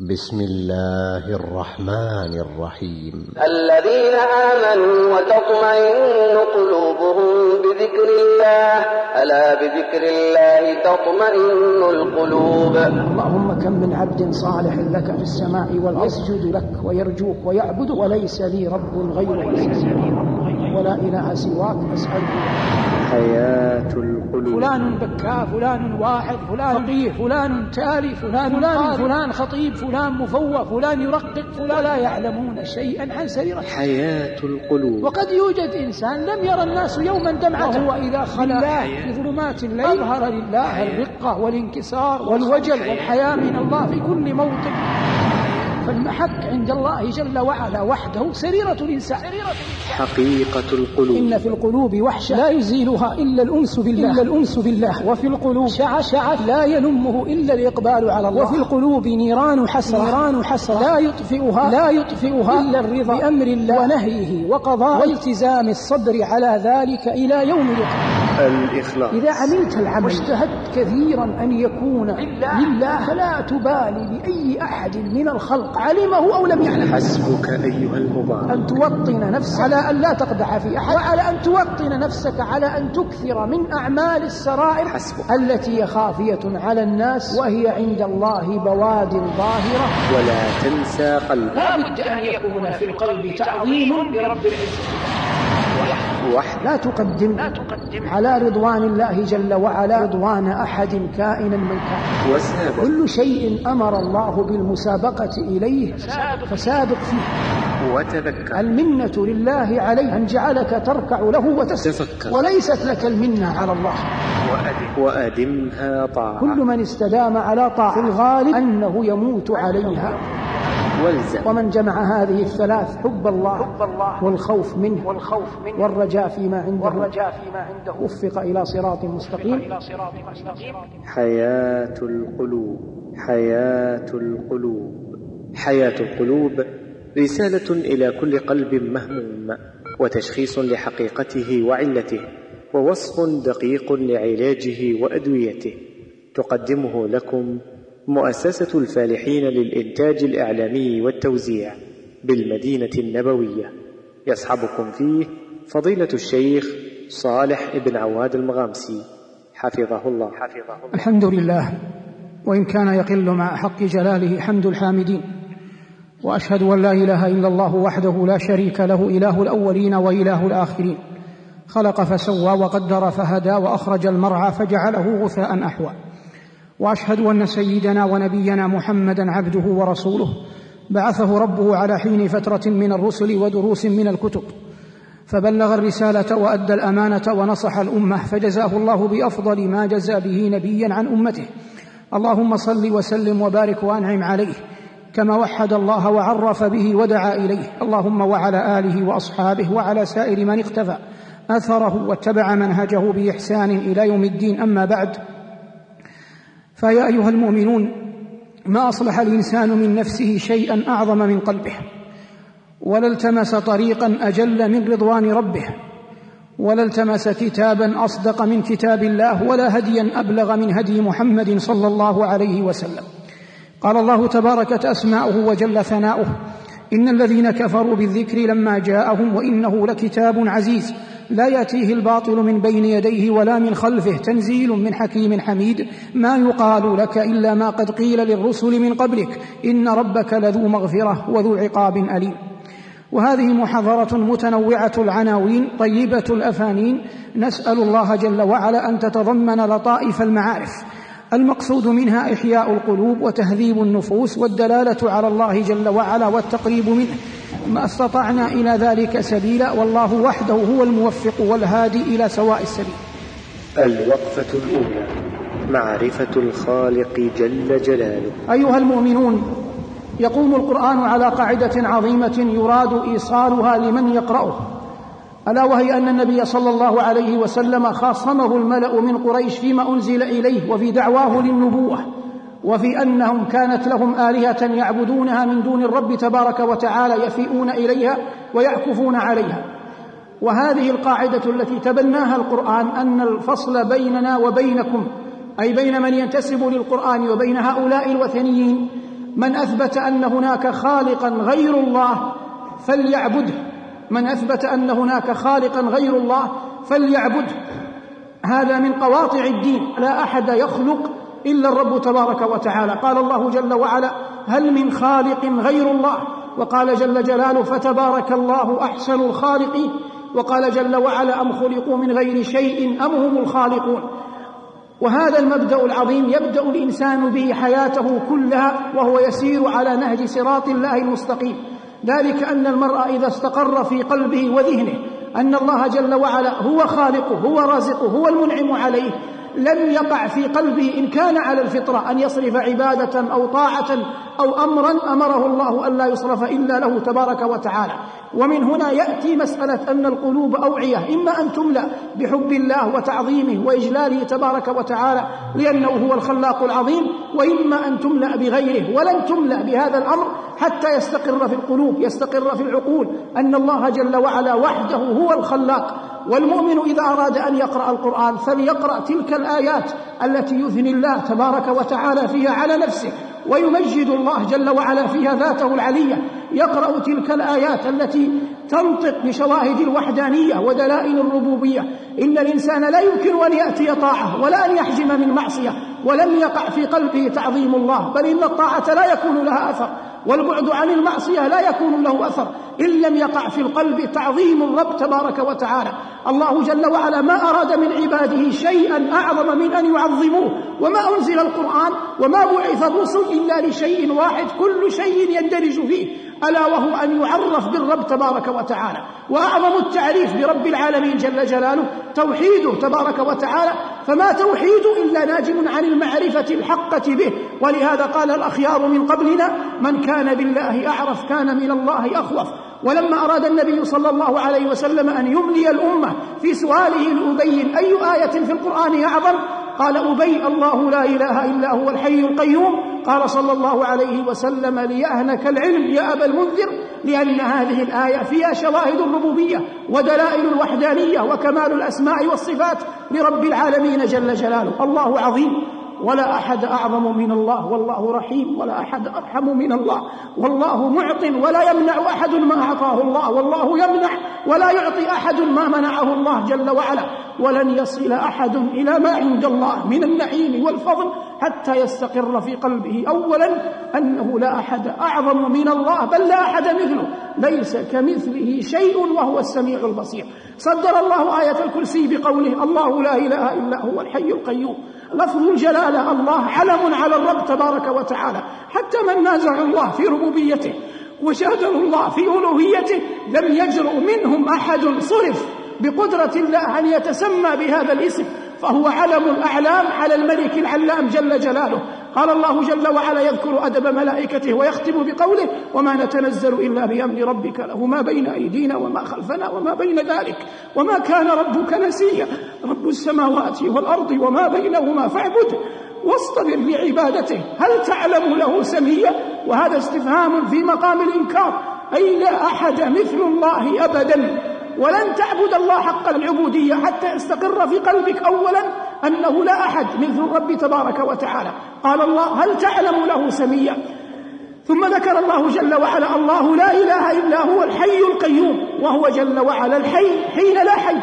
بسم الله الرحمن الرحيم. الذين آمنوا وتطمئن قلوبهم بذكر الله ألا بذكر الله تطمئن القلوب؟ اللهم كم من عبد صالح لك في السماء والأرض يسجد لك ويرجوك ويعبدك وليس لي رب غيرك ولا إله سواك أسألك حياة القلوب. فلان بكاء فلان واحد فلان فقيه فلان تالي فلان فلان, فلان خطيب فلان مفوه فلان يرقق فلان ولا يعلمون شيئا عن سريرته حياة القلوب. وقد يوجد إنسان لم يرى الناس يوما دمعته وهو إذا خلا في ظلمات الليل. أظهر لله الرقة والانكسار والوجل والحياة من الله في كل موطن. فالمحك عند الله جل وعلا وحده سريرة الإنسان. حقيقة القلوب. إن في القلوب وحشة. لا يزيلها إلا الأنس بالله. إلا الأنس بالله. وفي القلوب. شعث شعث لا ينمه إلا الإقبال على الله. وفي القلوب نيران حسرة. نيران حسرة. لا يطفئها. لا يطفئها إلا الرضا. بأمر الله. ونهيه وقضاء. والتزام الصبر على ذلك إلى يوم القيامة. الإخلاص. إذا عملت العمل واجتهدت كثيرا أن يكون لله. فلا تبالي بأي أحد من الخلق. علمه أو لم يعلم حسبك أيها المبارك أن توطن نفسك. على أن لا تقدح في أحد. وعلى أن توطن نفسك على أن تكثر من أعمال السرائر حسبك. التي هي خافية على الناس وهي عند الله بواد ظاهرة. ولا تنسى قلبك. لا بد أن يكون في القلب تعظيم لرب العزة. لا تقدم, لا تقدم. على رضوان الله جل وعلا رضوان أحد كائنا من كان وسابق. كل شيء أمر الله بالمسابقة إليه فسابق. فيه. وتذكر. المنة لله عليه أن جعلك تركع له تفكر وليست لك المنة على الله. وأدم. وأدمها طاعة. كل من استدام على طاعة في الغالب أنه يموت عليها. والزم. ومن جمع هذه الثلاث حب الله, والخوف منه والرجاء فيما عنده وفق إلى صراط مستقيم. حياة القلوب. حياة القلوب. حياة القلوب. رسالة إلى كل قلب مهموم وتشخيص لحقيقته وعلته ووصف دقيق لعلاجه وأدويته تقدمه لكم مؤسسة الفالحين للإنتاج الإعلامي والتوزيع بالمدينة النبوية. يصحبكم فيه فضيلة الشيخ صالح بن عواد المغامسي. حفظه الله. حفظه الله الحمد لله وإن كان يقل مع حق جلاله حمد الحامدين وأشهد أن لا إله إلا الله وحده لا شريك له إله الأولين وإله الآخرين. خلق فسوى وقدر فهدى وأخرج المرعى فجعله غثاء أحوى. وأشهد أن سيدنا ونبينا محمدا عبده ورسوله. بعثه ربه على حين فترة من الرسل ودروس من الكتب. فبلغ الرسالة وأدى الأمانة ونصح الأمة. فجزاه الله بأفضل ما جزى به نبيا عن أمته. اللهم صل وسلم وبارك وأنعم عليه. كما وحد الله وعرف به ودعا إليه. اللهم وعلى آله وأصحابه وعلى سائر من اقتفى. أثره واتبع منهجه بإحسان إلى يوم الدين. أما بعد فيا أيها المؤمنون ما أصلح الإنسان من نفسه شيئا أعظم من قلبه؟ ولا التمس طريقا أجل من رضوان ربه؟ ولا التمس كتابا أصدق من كتاب الله؟ ولا هديا أبلغ من هدي محمد صلى الله عليه وسلم؟ قال الله تباركت أسماؤه وجل ثناؤه إن الذين كفروا بالذكر لما جاءهم وإنه لكتاب عزيز لا يأتيه الباطل من بين يديه ولا من خلفه. تنزيل من حكيم حميد. ما يقال لك إلا ما قد قيل للرسل من قبلك. إن ربك لذو مغفرة وذو عقاب أليم. وهذه محاضرة متنوعة العناوين طيبة الأفانين. نسأل الله جل وعلا أن تتضمن لطائف المعارف. المقصود منها إحياء القلوب وتهذيب النفوس والدلالة على الله جل وعلا والتقريب منه. ما استطعنا إلى ذلك سبيلا والله وحده هو الموفق والهادي إلى سواء السبيل. الوقفة الأولى معرفة الخالق جل جلاله. أيها المؤمنون يقوم القرآن على قاعدة عظيمة يراد إيصالها لمن يقرأه. ألا وهي أن النبي صلى الله عليه وسلم خاصمه الملأ من قريش فيما أنزل إليه وفي دعواه للنبوة. وفي أنهم كانت لهم آلهة يعبدونها من دون الرب تبارك وتعالى يفيئون إليها ويعكفون عليها. وهذه القاعدة التي تبناها القرآن أن الفصل بيننا وبينكم أي بين من ينتسب للقرآن وبين هؤلاء الوثنيين من أثبت أن هناك خالقا غير الله فليعبده من أثبت أن هناك خالقا غير الله فليعبده هذا من قواطع الدين. لا أحد يخلق إلا الرب تبارك وتعالى. قال الله جل وعلا هل من خالق غير الله؟ وقال جل جلاله فتبارك الله أحسن الخالقين. وقال جل وعلا أم خلقوا من غير شيء أم هم الخالقون؟ وهذا المبدأ العظيم يبدأ الإنسان به حياته كلها وهو يسير على نهج صراط الله المستقيم. ذلك أن المرء إذا استقر في قلبه وذهنه أن الله جل وعلا هو خالقه هو رازقه هو المنعم عليه. لم يقع في قلبه إن كان على الفطرة أن يصرف عبادة أو طاعة أو أمرا أمره الله الا يصرف إلا له تبارك وتعالى. ومن هنا يأتي مسألة أن القلوب أوعية إما أن تملأ بحب الله وتعظيمه وإجلاله تبارك وتعالى لأنه هو الخلاق العظيم وإما أن تملأ بغيره ولن تملأ بهذا الأمر حتى يستقر في القلوب يستقر في العقول أن الله جل وعلا وحده هو الخلاق. والمؤمن إذا أراد أن يقرأ القرآن فليقرأ تلك الآيات التي يثني الله تبارك وتعالى فيها على نفسه ويمجد الله جل وعلا فيها ذاته العلية. يقرأ تلك الآيات التي تنطق بشواهد الوحدانية ودلائل الربوبية. إن الإنسان لا يمكن أن يأتي طاعة ولا أن يحجم من معصية ولم يقع في قلبه تعظيم الله بل إن الطاعة لا يكون لها أثر. والبعد عن المعصية لا يكون له أثر. إن لم يقع في القلب تعظيم الرب تبارك وتعالى. الله جل وعلا ما أراد من عباده شيئا أعظم من أن يعظموه. وما أنزل القرآن وما بعث الرسل إلا لشيء واحد كل شيء يندرج فيه. ألا وهو أن يعرف بالرب تبارك وتعالى. وأعظم التعريف برب العالمين جل جلاله توحيده تبارك وتعالى. فما توحيد إلا ناجم عن المعرفة الحقة به. ولهذا قال الأخيار من قبلنا من كان بالله أعرف كان من الله أخوف. ولما أراد النبي صلى الله عليه وسلم أن يملي الأمة في سؤاله لابين أي آية في القرآن أعظم؟ قال أبي الله لا إله إلا هو الحي القيوم. قال صلى الله عليه وسلم ليهنك العلم يا أبا المنذر لأن هذه الآية فيها شواهد الربوبية ودلائل الوحدانية وكمال الأسماء والصفات لرب العالمين جل جلاله. الله عظيم. ولا أحد أعظم من الله والله رحيم ولا أحد أرحم من الله. والله معط ولا يمنع أحد ما أعطاه الله. والله يمنع ولا يعطي أحد ما منعه الله جل وعلا. ولن يصل أحد إلى ما عند الله من النعيم والفضل حتى يستقر في قلبه اولا أنه لا أحد أعظم من الله بل لا أحد مثله. ليس كمثله شيء وهو السميع البصير. صدر الله آية الكرسي بقوله الله لا إله إلا هو الحي القيوم. لفظ الجلاله الله علم على الرب تبارك وتعالى. حتى من نازع الله في ربوبيته وشهدوا الله في ألوهيته لم يجرؤ منهم أحد صرف بقدرة الله أن يتسمى بهذا الاسم. فهو علم الأعلام على الملك العلام جل جلاله. قال الله جل وعلا يذكر أدب ملائكته ويختم بقوله وما نتنزل إلا بأمر ربك له ما بين أيدينا وما خلفنا وما بين ذلك وما كان ربك نسيا. رب السماوات والأرض وما بينهما فاعبده واصطبر لعبادته. هل تعلم له سميا؟ وهذا استفهام في مقام الإنكار. أي لا أحد مثل الله ابدا. ولن تعبد الله حق العبودية حتى يستقر في قلبك اولا. أنه لا أحد مثل الرب تبارك وتعالى. قال الله هل تعلم له سميا؟ ثم ذكر الله جل وعلا الله لا إله إلا هو الحي القيوم وهو جل وعلا الحي حين لا حي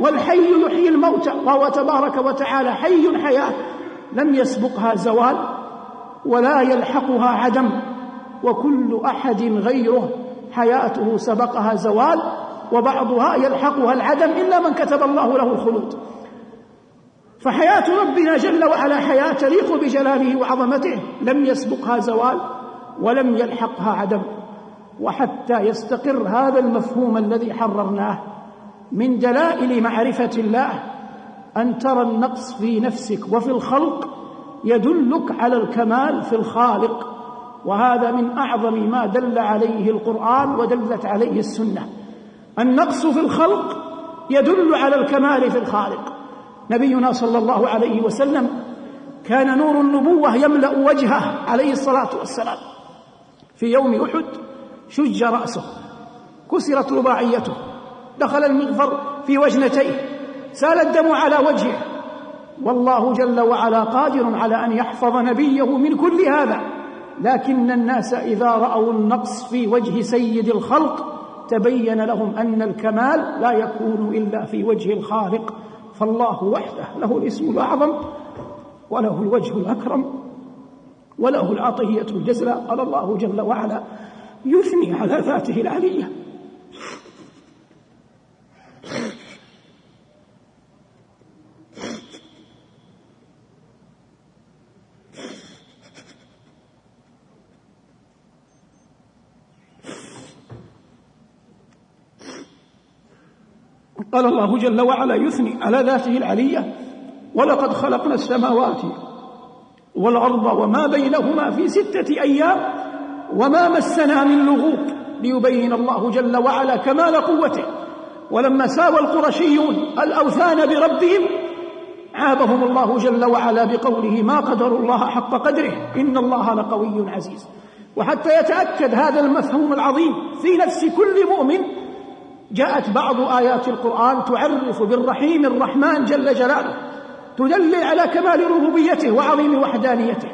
والحي يحيي الموتى وهو تبارك وتعالى حي حياه لم يسبقها زوال ولا يلحقها عدم وكل أحد غيره حياته سبقها زوال وبعضها يلحقها العدم إلا من كتب الله له الخلود. فحياة ربنا جل وعلا حياة تليق بجلاله وعظمته. لم يسبقها زوال ولم يلحقها عدم. وحتى يستقر هذا المفهوم الذي حررناه من دلائل معرفة الله أن ترى النقص في نفسك وفي الخلق يدلك على الكمال في الخالق. وهذا من أعظم ما دل عليه القرآن ودلت عليه السنة. النقص في الخلق يدل على الكمال في الخالق. نبينا صلى الله عليه وسلم كان نور النبوة يملأ وجهه عليه الصلاة والسلام. في يوم أحد شج رأسه كسرت رباعيته دخل المغفر في وجنتيه سال الدم على وجهه. والله جل وعلا قادر على أن يحفظ نبيه من كل هذا لكن الناس إذا رأوا النقص في وجه سيد الخلق تبين لهم أن الكمال لا يكون إلا في وجه الخالق. فالله وحده له الاسم الأعظم وله الوجه الأكرم وله العطية الجزلة قال الله جل وعلا يثني على ذاته العلية. قال الله جل وعلا يثني على ذاته العلية ولقد خلقنا السماوات والأرض وما بينهما في ستة أيام وما مسنا من لغوب ليبين الله جل وعلا كمال قوته. ولما ساوى القرشيون الأوثان بربهم عابهم الله جل وعلا بقوله ما قدروا الله حق قدره إن الله لقوي عزيز. وحتى يتأكد هذا المفهوم العظيم في نفس كل مؤمن جاءت بعض آيات القرآن تعرف بالرحيم الرحمن جل جلاله تدلل على كمال ربوبيته وعظيم وحدانيته.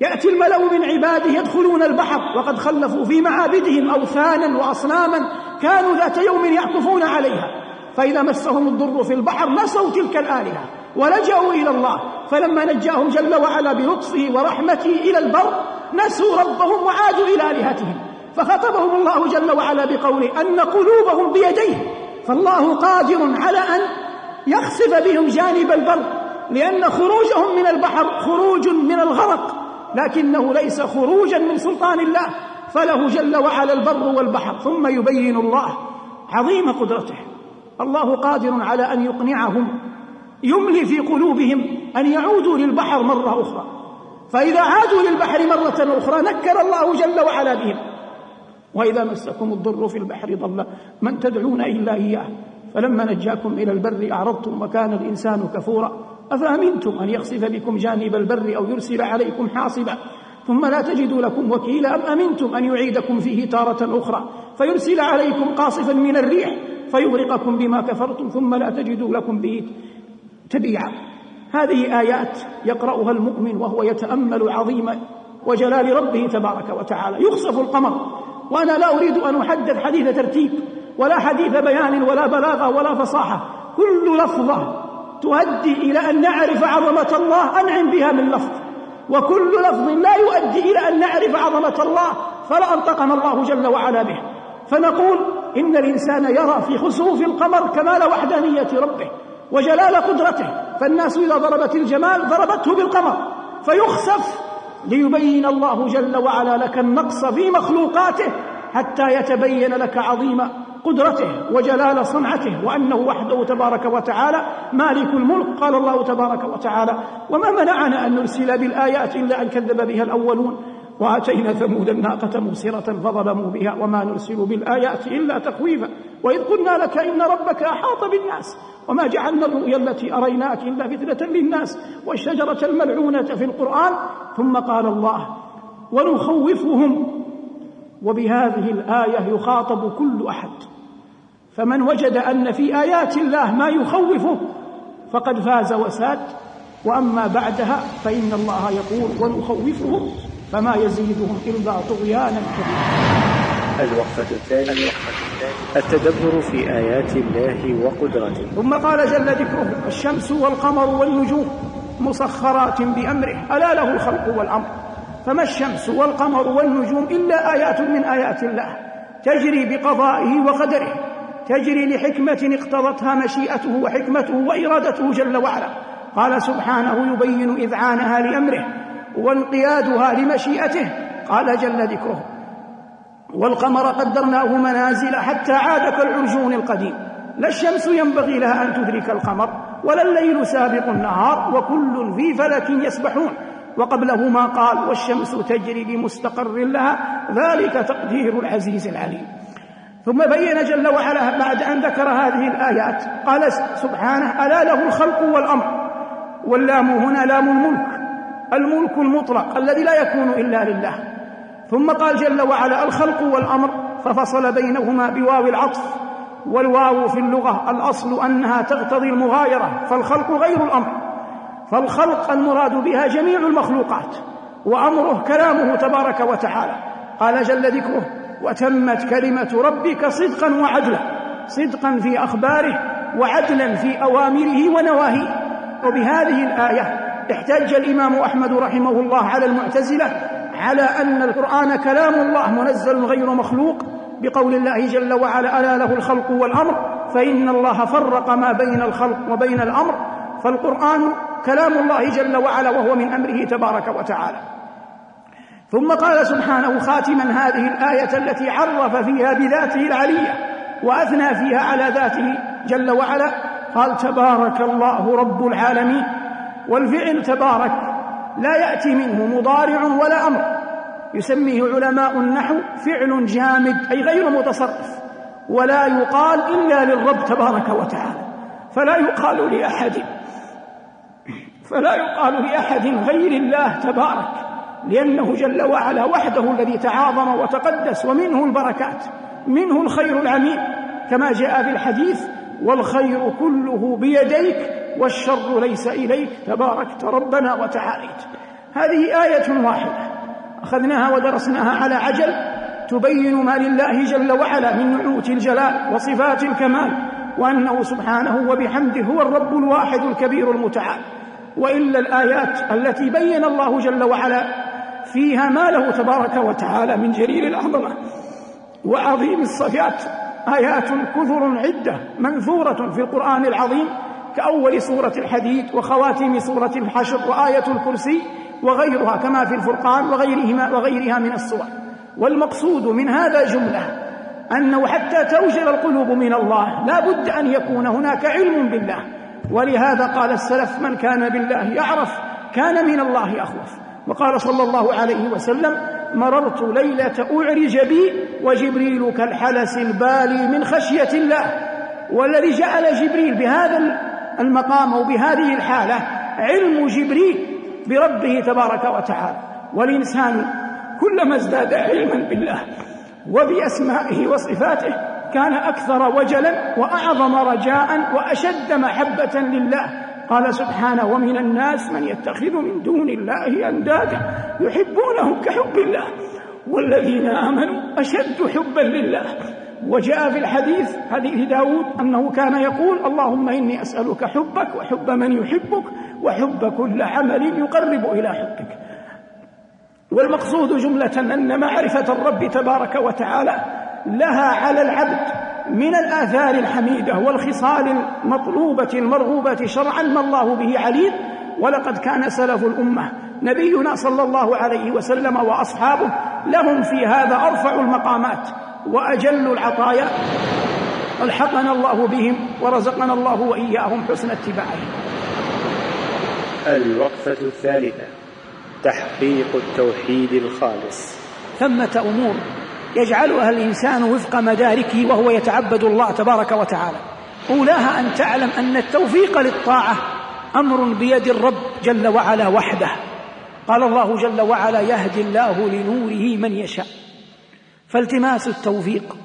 يأتي الملأ من عباده يدخلون البحر وقد خلفوا في معابدهم أوثانا وأصناما كانوا ذات يوم يعكفون عليها. فإذا مسهم الضر في البحر نسوا تلك الآلهة ولجأوا إلى الله. فلما نجاهم جل وعلا بلطفه ورحمته إلى البر نسوا ربهم وعادوا إلى آلهتهم. فخطبهم الله جل وعلا بقوله أن قلوبهم بيديه فالله قادر على أن يخسف بهم جانب البر لأن خروجهم من البحر خروج من الغرق لكنه ليس خروجا من سلطان الله فله جل وعلا البر والبحر ثم يبين الله عظيم قدرته. الله قادر على أن يقنعهم يملي في قلوبهم أن يعودوا للبحر مرة أخرى. فإذا عادوا للبحر مرة أخرى نكر الله جل وعلا بهم. وإذا مسكم الضر في البحر ضل. من تدعون إلا إياه. فلما نجاكم إلى البر أعرضتم وكان الإنسان كفورا. أفأمنتم أن يخسف بكم جانب البر أو يرسل عليكم حاصبا؟ ثم لا تجدوا لكم وكيلا. أم أمنتم أن يعيدكم فيه تارة أخرى؟ فيرسل عليكم قاصفا من الريح فيغرقكم بما كفرتم. ثم لا تجدوا لكم به تبيعا. هذه آيات يقرأها المؤمن وهو يتأمل عظيم وجلال ربه تبارك وتعالى. يخسف القمر. وأنا لا أريد أن أحدث حديث ترتيب ولا حديث بيان ولا بلاغة ولا فصاحة. كل لفظة تؤدي إلى أن نعرف عظمة الله أنعم بها من لفظ. وكل لفظ لا يؤدي إلى أن نعرف عظمة الله فلا أنطقنا الله جل وعلا به. فنقول إن الإنسان يرى في خسوف القمر كمال وحدانية ربه وجلال قدرته. فالناس إذا ضربت الجمال ضربته بالقمر. فيخسف ليبين الله جل وعلا لك النقص في مخلوقاته حتى يتبين لك عظيم قدرته وجلال صنعته وأنه وحده تبارك وتعالى مالك الملك قال الله تبارك وتعالى وما منعنا أن نرسل بالآيات إلا أن كذب بها الأولون. وآتينا ثمود الناقة مبصرة فظلموا بها وما نرسل بالآيات إلا تخويفا وإذ قلنا لك إن ربك أحاط بالناس وما جعلنا الرؤيا التي أريناك إلا فتنة للناس والشجرة الملعونة في القرآن ثم قال الله ونخوفهم وبهذه الآية يخاطب كل أحد فمن وجد أن في آيات الله ما يخوفه فقد فاز وساد وأما بعدها فإن الله يقول ونخوفهم فما يزيدهم إلا طغيانا كبيرا. الوقفة الثانية التدبر في آيات الله وقدرته ثم قال جل ذكره الشمس والقمر والنجوم مسخرات بأمره ألا له الخلق والأمر؟ فما الشمس والقمر والنجوم إلا آيات من آيات الله تجري بقضائه وقدره تجري لحكمة اقتضتها مشيئته وحكمته وإرادته جل وعلا. قال سبحانه يبين إذعانها لأمره وانقيادها لمشيئته. قال جل ذكره والقمر قدرناه منازل حتى عاد كالعرجون القديم. لا الشمس ينبغي لها أن تدرك القمر ولا الليل سابق النهار وكل في فلك يسبحون. وقبله ما قال والشمس تجري لمستقر لها. ذلك تقدير العزيز العليم. ثم بين جل وعلا بعد أن ذكر هذه الآيات قال سبحانه ألا له الخلق والأمر واللام هنا لام الملك. الملك المطلق الذي لا يكون إلا لله. ثم قال جل وعلا الخلق والأمر ففصل بينهما بواو العطف والواو في اللغة الأصل أنها تقتضي المغايرة فالخلق غير الأمر. فالخلق المراد بها جميع المخلوقات وأمره كلامه تبارك وتعالى. قال جل ذكره وتمت كلمة ربك صدقا وعدلا صدقا في أخباره وعدلا في أوامره ونواهيه. وبهذه الآية احتج الإمام أحمد رحمه الله على المعتزلة على أن القرآن كلام الله منزل غير مخلوق بقول الله جل وعلا ألا له الخلق والأمر فإن الله فرق ما بين الخلق وبين الأمر. فالقرآن كلام الله جل وعلا وهو من أمره تبارك وتعالى. ثم قال سبحانه خاتما هذه الآية التي عرف فيها بذاته العلية وأثنى فيها على ذاته جل وعلا. قال تبارك الله رب العالمين. والفعل تبارك لا يأتي منه مضارع ولا أمر. يسميه علماء النحو فعل جامد أي غير متصرف ولا يقال إلا للرب تبارك وتعالى. فلا يقال لأحد فلا يقال لأحد غير الله تبارك لأنه جل وعلا وحده الذي تعاظم وتقدس ومنه البركات منه الخير العميم كما جاء في الحديث والخير كله بيديك والشر ليس إليك تباركت ربنا وتعاليت. هذه آية واحدة. أخذناها ودرسناها على عجل. تبين ما لله جل وعلا من نعوت الجلال وصفات الكمال وأنه سبحانه وبحمده هو الرب الواحد الكبير المتعال. وإلا الآيات التي بين الله جل وعلا فيها ما له تبارك وتعالى من جليل العظمة. وعظيم الصفات. آيات كثر عدة منثورة في القرآن العظيم. كأول سورة الحديد وخواتيم سورة الحشر وآية الكرسي وغيرها كما في الفرقان وغيرهما وغيرها من السور. والمقصود من هذا جملة أنه حتى توجل القلوب من الله لا بد أن يكون هناك علم بالله. ولهذا قال السلف من كان بالله يعرف كان من الله أخوف وقال صلى الله عليه وسلم مررت ليلة أعرج بي وجبريل كالحلس البالي من خشية الله. والذي جعل جبريل بهذا المقام وبهذه الحالة علم جبريل بربه تبارك وتعالى. والإنسان كلما ازداد علما بالله وبأسمائه وصفاته كان أكثر وجلا وأعظم رجاء وأشد محبة لله. قال سبحانه ومن الناس من يتخذ من دون الله أندادا يحبونهم كحب الله والذين آمنوا أشد حبا لله. وجاء في الحديث حديث داود أنه كان يقول اللهم إني أسألك حبك وحب من يحبك وحب كل عمل يقرب إلى حبك. والمقصود جملة أن معرفة الرب تبارك وتعالى لها على العبد من الآثار الحميدة والخصال المطلوبة المرغوبة شرعا ما الله به عليم. ولقد كان سلف الأمة نبينا صلى الله عليه وسلم وأصحابه لهم في هذا أرفع المقامات. وأجل العطايا ألحقنا الله بهم ورزقنا الله وإياهم حسن اتباعهم. الوقفة الثالثة تحقيق التوحيد الخالص. ثمة أمور يجعلها الإنسان وفق مداركه وهو يتعبد الله تبارك وتعالى. أولاها أن تعلم أن التوفيق للطاعة أمر بيد الرب جل وعلا وحده. قال الله جل وعلا يهدي الله لنوره من يشاء. فالتماس التوفيق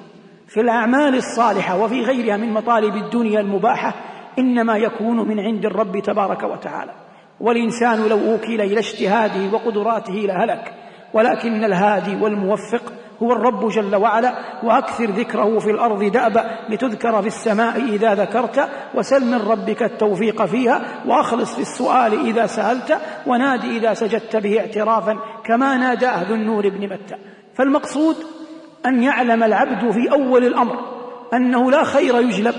في الأعمال الصالحة وفي غيرها من مطالب الدنيا المباحة إنما يكون من عند الرب تبارك وتعالى. والإنسان لو أوكل إلى اجتهاده وقدراته لهلك ولكن الهادي والموفق هو الرب جل وعلا وأكثر ذكره في الأرض دابا لتذكر في السماء إذا ذكرت وسل من ربك التوفيق فيها وأخلص في السؤال إذا سألت ونادي إذا سجدت به اعترافا كما نادى أهل النور بن متى. فالمقصود أن يعلم العبد في أول الأمر أنه لا خير يجلب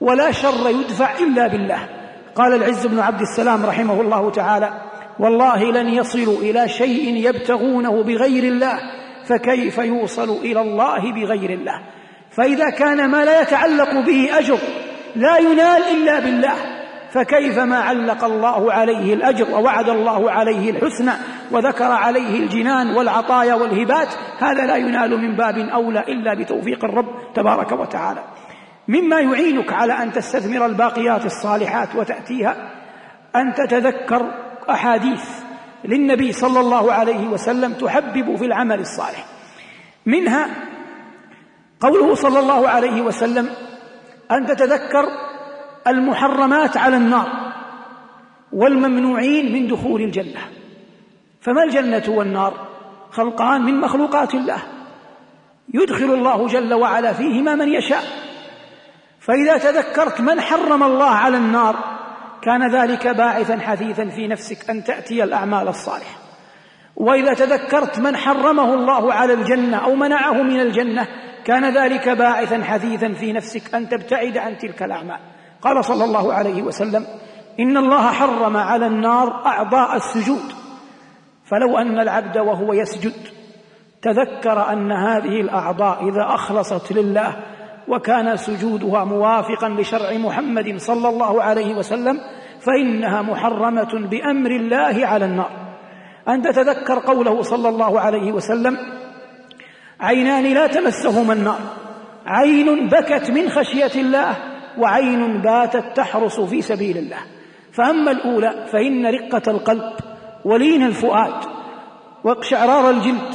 ولا شر يدفع إلا بالله. قال العز بن عبد السلام رحمه الله تعالى والله لن يصلوا إلى شيء يبتغونه بغير الله فكيف يوصل إلى الله بغير الله؟ فإذا كان ما لا يتعلق به أجر لا ينال إلا بالله فكيف ما علق الله عليه الأجر ووعد الله عليه الحسنى وذكر عليه الجنان والعطايا والهبات؟ هذا لا ينال من باب أولى إلا بتوفيق الرب تبارك وتعالى. مما يعينك على أن تستثمر الباقيات الصالحات وتأتيها أن تتذكر أحاديث للنبي صلى الله عليه وسلم تحبب في العمل الصالح. منها قوله صلى الله عليه وسلم أن تتذكر المحرمات على النار والممنوعين من دخول الجنة. فما الجنة والنار؟ خلقان من مخلوقات الله. يدخل الله جل وعلا فيهما من يشاء. فإذا تذكرت من حرم الله على النار كان ذلك باعثا حثيثا في نفسك أن تأتي الأعمال الصالحة. وإذا تذكرت من حرمه الله على الجنة أو منعه من الجنة كان ذلك باعثا حثيثا في نفسك أن تبتعد عن تلك الأعمال. قال صلى الله عليه وسلم إن الله حرم على النار أعضاء السجود فلو أن العبد وهو يسجد تذكر أن هذه الأعضاء إذا أخلصت لله وكان سجودها موافقا لشرع محمد صلى الله عليه وسلم فإنها محرمة بأمر الله على النار. أن تتذكر قوله صلى الله عليه وسلم عينان لا تمسهما النار عين بكت من خشية الله وعين باتت تحرس في سبيل الله. فأما الأولى فإن رقة القلب ولين الفؤاد واقشعرار الجلد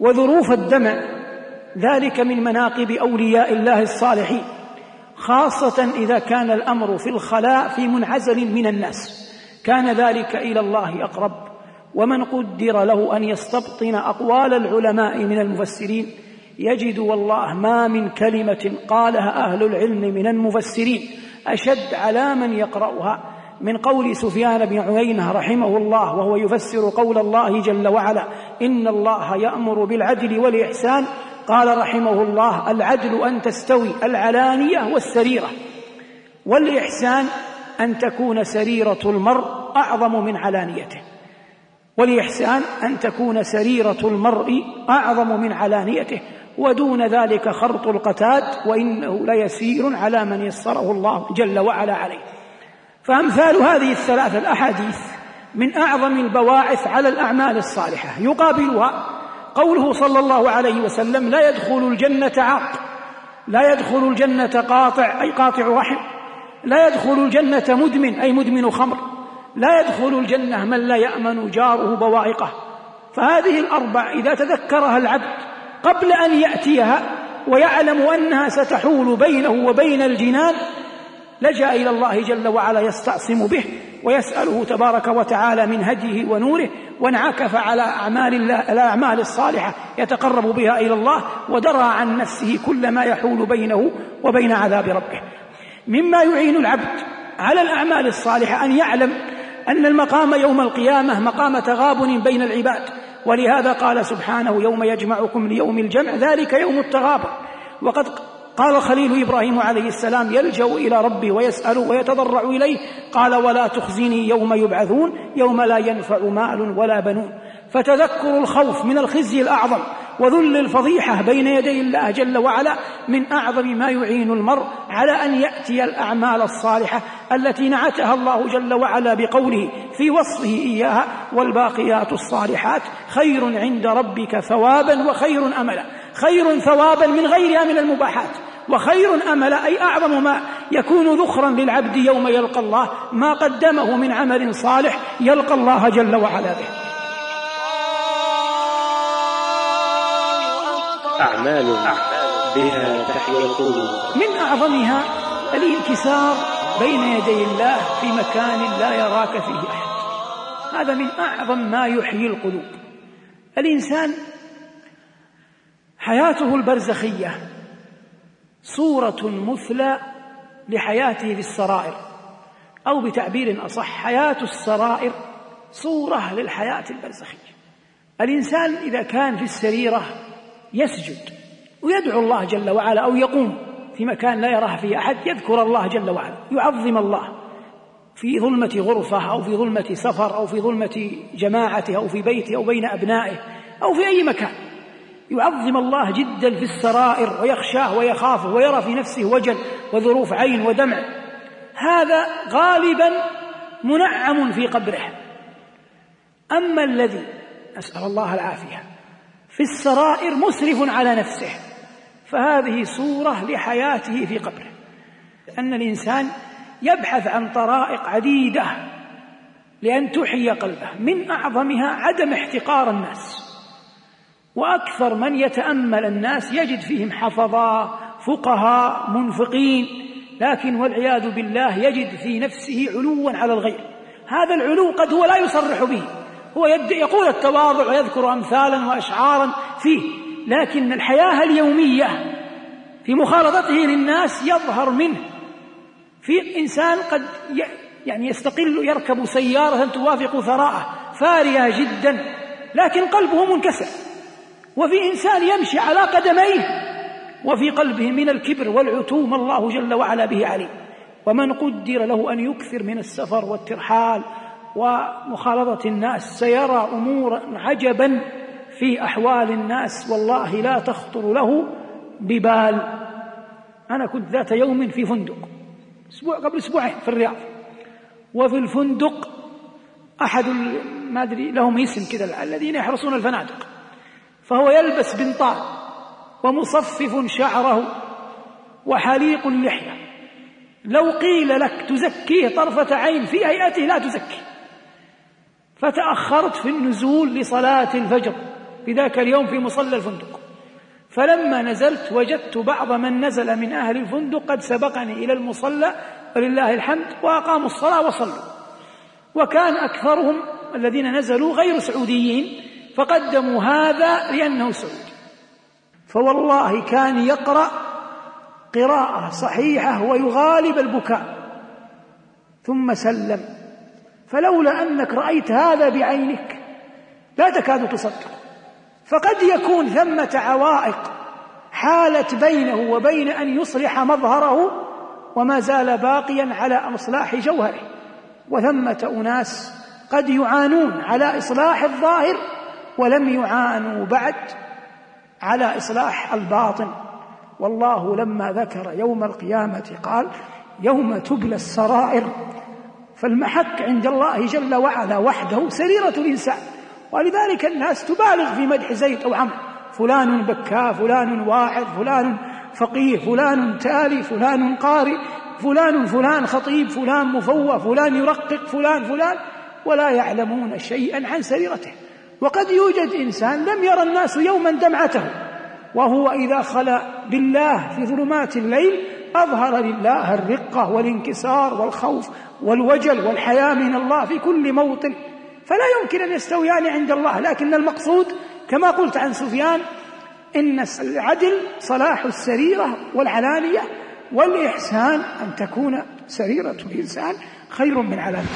وذروف الدمع ذلك من مناقب أولياء الله الصالحين خاصة إذا كان الأمر في الخلاء في منعزل من الناس. كان ذلك إلى الله أقرب ومن قدر له أن يستبطن أقوال العلماء من المفسرين يجد والله ما من كلمة قالها أهل العلم من المفسرين أشد على من يقرأها من قول سفيان بن عيينة رحمه الله وهو يفسر قول الله جل وعلا إن الله يأمر بالعدل والإحسان. قال رحمه الله العدل أن تستوي العلانية والسريرة والإحسان أن تكون سريرة المرء أعظم من علانيته والإحسان أن تكون سريرة المرء أعظم من علانيته. ودون ذلك خرط القتاد وإنه ليسير على من يسره الله جل وعلا عليه. فأمثال هذه الثلاثة الأحاديث من أعظم البواعث على الأعمال الصالحة. يقابلها قوله صلى الله عليه وسلم لا يدخل الجنة عاق لا يدخل الجنة قاطع أي قاطع رحم لا يدخل الجنة مدمن أي مدمن خمر لا يدخل الجنة من لا يأمن جاره بوائقه. فهذه الأربع إذا تذكرها العبد قبل أن يأتيها ويعلم أنها ستحول بينه وبين الجنان لجأ إلى الله جل وعلا يستعصم به ويسأله تبارك وتعالى من هديه ونوره وانعكف على أعمال الأعمال الصالحة يتقرب بها إلى الله ودرى عن نفسه كل ما يحول بينه وبين عذاب ربه. مما يعين العبد على الأعمال الصالحة أن يعلم أن المقام يوم القيامة مقام تغابن بين العباد ولهذا قال سبحانه يوم يجمعكم ليوم الجمع ذلك يوم التغابن. وقد قال الخليل إبراهيم عليه السلام يلجأ إلى ربي ويسأل ويتضرع إليه. قال ولا تخزني يوم يبعثون يوم لا ينفع مال ولا بنون. فتذكر الخوف من الخزي الأعظم. وذل الفضيحة بين يدي الله جل وعلا من أعظم ما يعين المرء على أن يأتي الأعمال الصالحة التي نعتها الله جل وعلا بقوله في وصفه إياها والباقيات الصالحات خير عند ربك ثوابا وخير أملا. خير ثوابا من غيرها من المباحات وخير أملا أي أعظم ما يكون ذخرا للعبد يوم يلقى الله ما قدمه من عمل صالح يلقى الله جل وعلا به. أعمال بها تحيا القلوب. من أعظمها الانكسار بين يدي الله في مكان لا يراك فيه أحد. هذا من أعظم ما يحيي القلوب. الإنسان حياته البرزخية صورة مثلى لحياته في السرائر أو بتعبير أصح حياة السرائر صورة للحياة البرزخية. الإنسان إذا كان في السريرة يسجد ويدعو الله جل وعلا أو يقوم في مكان لا يراه فيه أحد يذكر الله جل وعلا يعظم الله في ظلمة غرفة أو في ظلمة سفر أو في ظلمة جماعته أو في بيته أو بين أبنائه أو في أي مكان. يعظم الله جدا في السرائر ويخشاه ويخافه ويرى في نفسه وجل وظروف عين ودمع. هذا غالبا منعم في قبره. أما الذي نسأل الله العافية في السرائر مسرف على نفسه. فهذه صورة لحياته في قبره. أن الإنسان يبحث عن طرائق عديدة لأن تحيي قلبه من أعظمها عدم احتقار الناس. وأكثر من يتأمل الناس يجد فيهم حفظاء فقهاء منفقين لكن والعياذ بالله يجد في نفسه علوا على الغير. هذا العلو قد هو لا يصرح به. هو يقول التواضع ويذكر أمثالا وأشعارا فيه لكن الحياة اليومية في مخالطته للناس يظهر منه. في إنسان قد يعني يستقل يركب سيارة توافق ثراءه فارهة جدا لكن قلبه منكسر. وفي إنسان يمشي على قدميه وفي قلبه من الكبر والعتو ما الله جل وعلا به عليم. ومن قدر له أن يكثر من السفر والترحال ومخالطة الناس سيرى أمورا عجبا في أحوال الناس والله لا تخطر له ببال. أنا كنت ذات يوم في فندق أسبوع قبل أسبوعين في الرياض. وفي الفندق أحد ما أدري لهم اسم كذا الذين يحرسون الفنادق. فهو يلبس بنطال ومصفف شعره وحليق اللحية. لو قيل لك تزكيه طرفة عين في هيئته لا تزكي. فتأخرت في النزول لصلاة الفجر في ذاك اليوم في مصلى الفندق. فلما نزلت وجدت بعض من نزل من أهل الفندق قد سبقني إلى المصلى ولله الحمد وأقاموا الصلاة وصلوا. وكان أكثرهم الذين نزلوا غير سعوديين فقدموا هذا لأنه سعودي. فوالله كان يقرأ قراءة صحيحة ويغالب البكاء. ثم سلم. فلولا أنك رأيت هذا بعينك لا تكاد تصدق. فقد يكون ثمة عوائق حالت بينه وبين أن يصلح مظهره وما زال باقيا على إصلاح جوهره. وثمة أناس قد يعانون على إصلاح الظاهر ولم يعانوا بعد على إصلاح الباطن. والله لما ذكر يوم القيامة قال يوم تبلى السرائر فالمحك عند الله جل وعلا وحده سريرة الإنسان. ولذلك الناس تبالغ في مدح زيد أو عمرو. فلان بكاء فلان واعظ فلان فقيه فلان تالي فلان قارئ فلان فلان خطيب فلان مفوه فلان يرقق فلان فلان. ولا يعلمون شيئا عن سريرته. وقد يوجد إنسان لم يرى الناس يوما دمعته. وهو إذا خلا بالله في ظلمات الليل أظهر لله الرقة والانكسار والخوف والوجل والحياة من الله في كل موطن. فلا يمكن أن يستويان عند الله. لكن المقصود كما قلت عن سفيان إن العدل صلاح السريرة والعلانية والإحسان أن تكون سريرة الإنسان خير من علانيته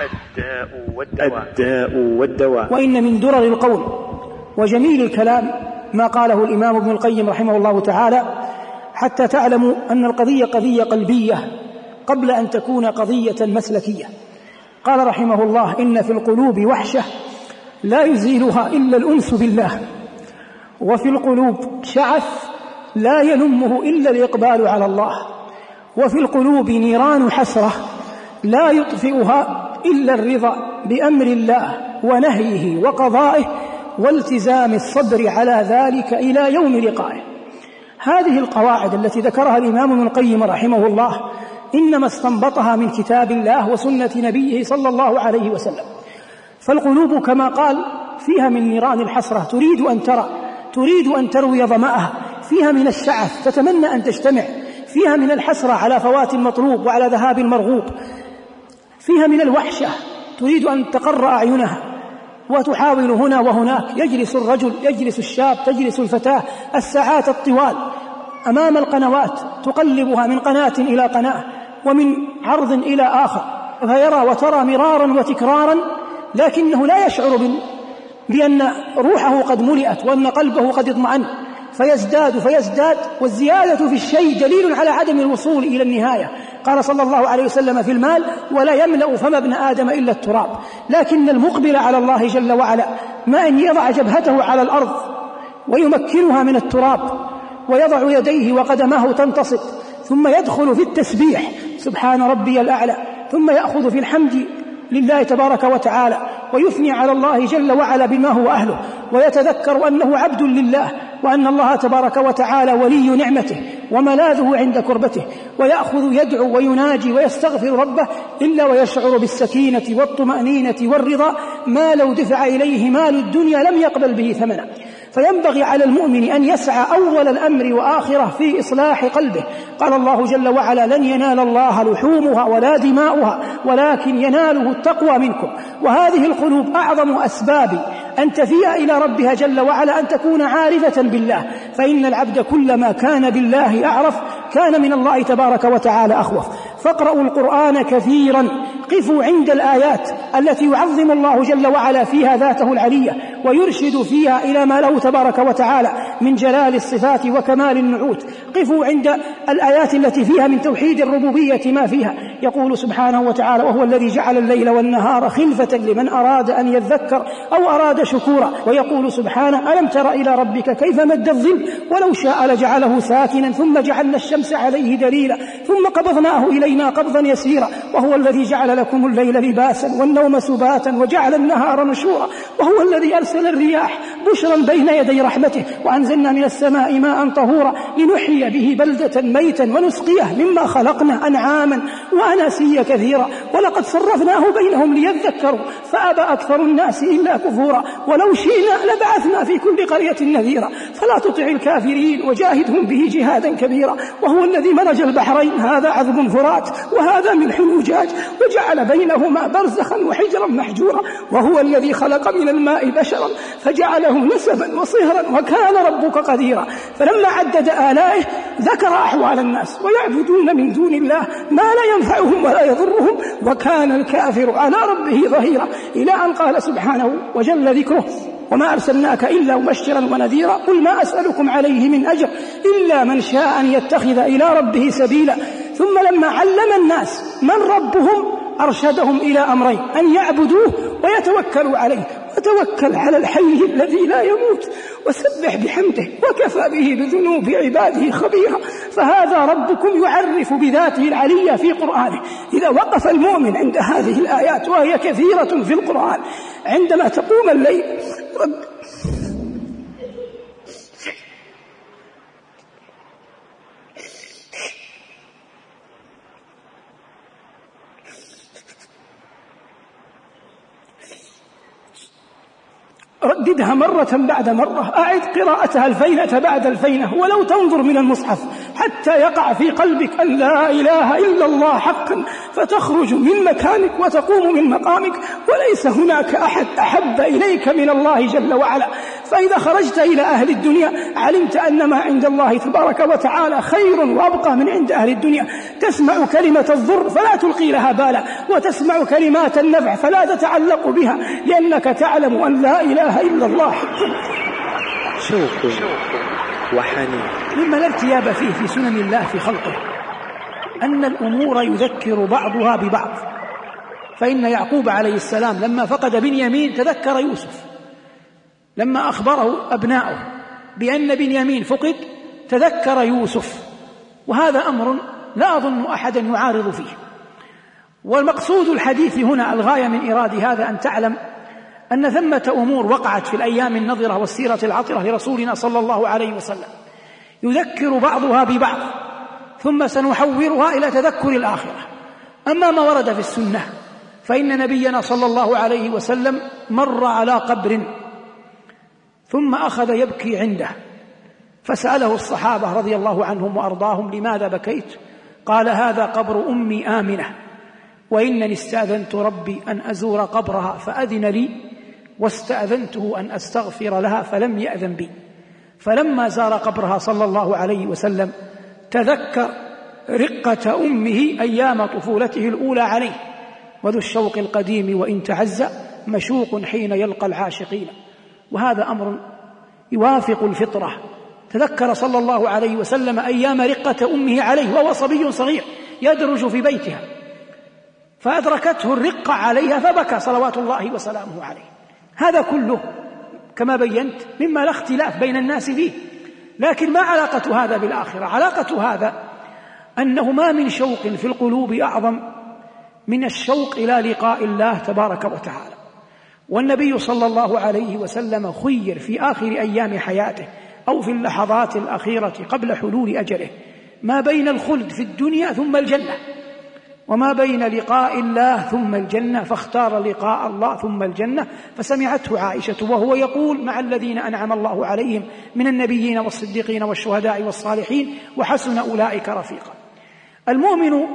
الداء والدواء. الداء والدواء. وإن من درر القول وجميل الكلام ما قاله الإمام ابن القيم رحمه الله تعالى حتى تعلموا أن القضية قضية قلبية قبل أن تكون قضية مسلكية. قال رحمه الله إن في القلوب وحشة لا يزيلها إلا الأنس بالله وفي القلوب شعث لا يلمه إلا الإقبال على الله وفي القلوب نيران حسرة لا يطفئها إلا الرضا بأمر الله ونهيه وقضائه والتزام الصبر على ذلك إلى يوم لقائه. هذه القواعد التي ذكرها الإمام ابن القيم رحمه الله إنما استنبطها من كتاب الله وسنة نبيه صلى الله عليه وسلم. فالقلوب كما قال فيها من نيران الحسرة تريد أن ترى تريد أن تروي ظمأها فيها من الشعث تتمنى أن تجتمع فيها من الحسرة على فوات المطلوب وعلى ذهاب المرغوب فيها من الوحشة تريد أن تقر أعينها. وتحاول هنا وهناك. يجلس الرجل يجلس الشاب تجلس الفتاة. الساعات الطوال أمام القنوات تقلبها من قناة إلى قناة ومن عرض إلى آخر. فيرى وترى مرارا وتكرارا لكنه لا يشعر بأن روحه قد ملئت وأن قلبه قد اطمأن. فيزداد فيزداد والزيادة في الشيء دليل على عدم الوصول إلى النهاية. قال صلى الله عليه وسلم في المال ولا يملأ فم ابن آدم إلا التراب. لكن المقبل على الله جل وعلا ما أن يضع جبهته على الأرض ويمكنها من التراب ويضع يديه وقدماه تنتصب ثم يدخل في التسبيح سبحان ربي الأعلى. ثم يأخذ في الحمد لله تبارك وتعالى ويثني على الله جل وعلا بما هو أهله ويتذكر أنه عبد لله وأن الله تبارك وتعالى ولي نعمته وملاذه عند كربته ويأخذ يدعو ويناجي ويستغفر ربه إلا ويشعر بالسكينة والطمأنينة والرضا ما لو دفع إليه مال الدنيا لم يقبل به ثمنا. فينبغي على المؤمن أن يسعى أول الأمر وآخره في إصلاح قلبه. قال الله جل وعلا لن ينال الله لحومها ولا دماؤها ولكن يناله التقوى منكم. وهذه القلوب أعظم أسباب أن تفيء إلى ربها جل وعلا أن تكون عارفة بالله. فإن العبد كلما كان بالله أعرف كان من الله تبارك وتعالى أخوف. فاقرأوا القرآن كثيرا قفوا عند الآيات التي يعظم الله جل وعلا فيها ذاته العلية. ويرشد فيها إلى ما له تبارك وتعالى من جلال الصفات وكمال النعوت. قفوا عند الآيات التي فيها من توحيد الربوبية ما فيها. يقول سبحانه وتعالى وهو الذي جعل الليل والنهار خلفة لمن أراد أن يذكر أو أراد شكورا. ويقول سبحانه ألم تر إلى ربك كيف مد الظل؟ ولو شاء لجعله ساكنا ثم جعلنا الشمس عليه دليلا ثم قبضناه إلينا قبضا يسيرا. وهو الذي جعل لكم الليل لباسا والنوم سباتا وجعل النهار نشورا. وهو الذي أرسل الرياح بشرا بين يدي رحمته وأنزلنا من السماء ماء طهورا لنحيي به بلدة ميتا ونسقيه مما خلقنا أنعاما وأناسيا كثيرا. ولقد صرفناه بينهم ليذكروا فأبى أكثر الناس إلا كفورا. ولو شئنا لبعثنا في كل قرية نذيرا. فلا تطع الكافرين وجاهدهم به جهادا كبيرا. وهو الذي مرج البحرين هذا عذب فرات وهذا ملح وجاج وجعل بينهما برزخا وحجرا محجورا. وهو الذي خلق من الماء بشرا فجعله نسبا وصهرا وكان ربك قديرا. فلما عدد آلائه ذكر أحوال الناس ويعبدون من دون الله ما لا ينفعهم ولا يضرهم وكان الكافر على ربه ظهيرا. إلى أن قال سبحانه وجل ذكره وما أرسلناك إلا مبشرا ونذيرا قل ما أسألكم عليه من أجر إلا من شاء أن يتخذ إلى ربه سبيلا. ثم لما علم الناس من ربهم أرشدهم إلى أمرين أن يعبدوه ويتوكلوا عليه. وتوكل على الحي الذي لا يموت وسبح بحمده وكفى به بذنوب عباده خبيرا. فهذا ربكم يعرف بذاته العلية في قرآنه. إذا وقف المؤمن عند هذه الآيات وهي كثيرة في القرآن عندما تقوم الليل رددها مرة بعد مرة. أعد قراءتها الفينة بعد الفينة ولو تنظر من المصحف حتى يقع في قلبك أن لا إله إلا الله حقا فتخرج من مكانك وتقوم من مقامك. وليس هناك أحد أحب إليك من الله جل وعلا. فإذا خرجت إلى أهل الدنيا علمت أن ما عند الله تبارك وتعالى خير وأبقى من عند أهل الدنيا. تسمع كلمة الضر فلا تلقي لها بالا وتسمع كلمات النفع فلا تتعلق بها لأنك تعلم أن لا إله إلا الله. شوق وحنين. مما لا ارتياب فيه في سنن الله في خلقه. أن الأمور يذكر بعضها ببعض. فإن يعقوب عليه السلام لما فقد بنيامين تذكر يوسف. لما أخبره أبناؤه بأن بنيامين فقد تذكر يوسف. وهذا أمر لا أظن أحدا يعارض فيه. والمقصود الحديث هنا الغاية من إراد هذا أن تعلم أن ثمة أمور وقعت في الأيام النظرة والسيرة العطرة لرسولنا صلى الله عليه وسلم. يذكر بعضها ببعض ثم سنحورها إلى تذكر الآخرة. أما ما ورد في السنة فإن نبينا صلى الله عليه وسلم مر على قبر ثم أخذ يبكي عنده. فسأله الصحابة رضي الله عنهم وأرضاهم لماذا بكيت؟ قال هذا قبر أمي آمنة وإنني استأذنت ربي أن أزور قبرها فأذن لي واستأذنته أن أستغفر لها فلم يأذن بي. فلما زار قبرها صلى الله عليه وسلم تذكر رقة أمه أيام طفولته الأولى عليه. وذو الشوق القديم وإن تعزى مشوق حين يلقى العاشقين. وهذا أمر يوافق الفطرة. تذكر صلى الله عليه وسلم أيام رقة أمه عليه وهو صبي صغير يدرج في بيتها. فأدركته الرقة عليها فبكى صلوات الله وسلامه عليه. هذا كله كما بينت مما لا اختلاف بين الناس فيه. لكن ما علاقة هذا بالآخرة؟ علاقة هذا أنه ما من شوق في القلوب أعظم من الشوق إلى لقاء الله تبارك وتعالى. والنبي صلى الله عليه وسلم خير في آخر أيام حياته أو في اللحظات الأخيرة قبل حلول أجله. ما بين الخلد في الدنيا ثم الجنة. وما بين لقاء الله ثم الجنة فاختار لقاء الله ثم الجنة فسمعته عائشة وهو يقول مع الذين أنعم الله عليهم من النبيين والصديقين والشهداء والصالحين وحسن أولئك رفيقا. المؤمن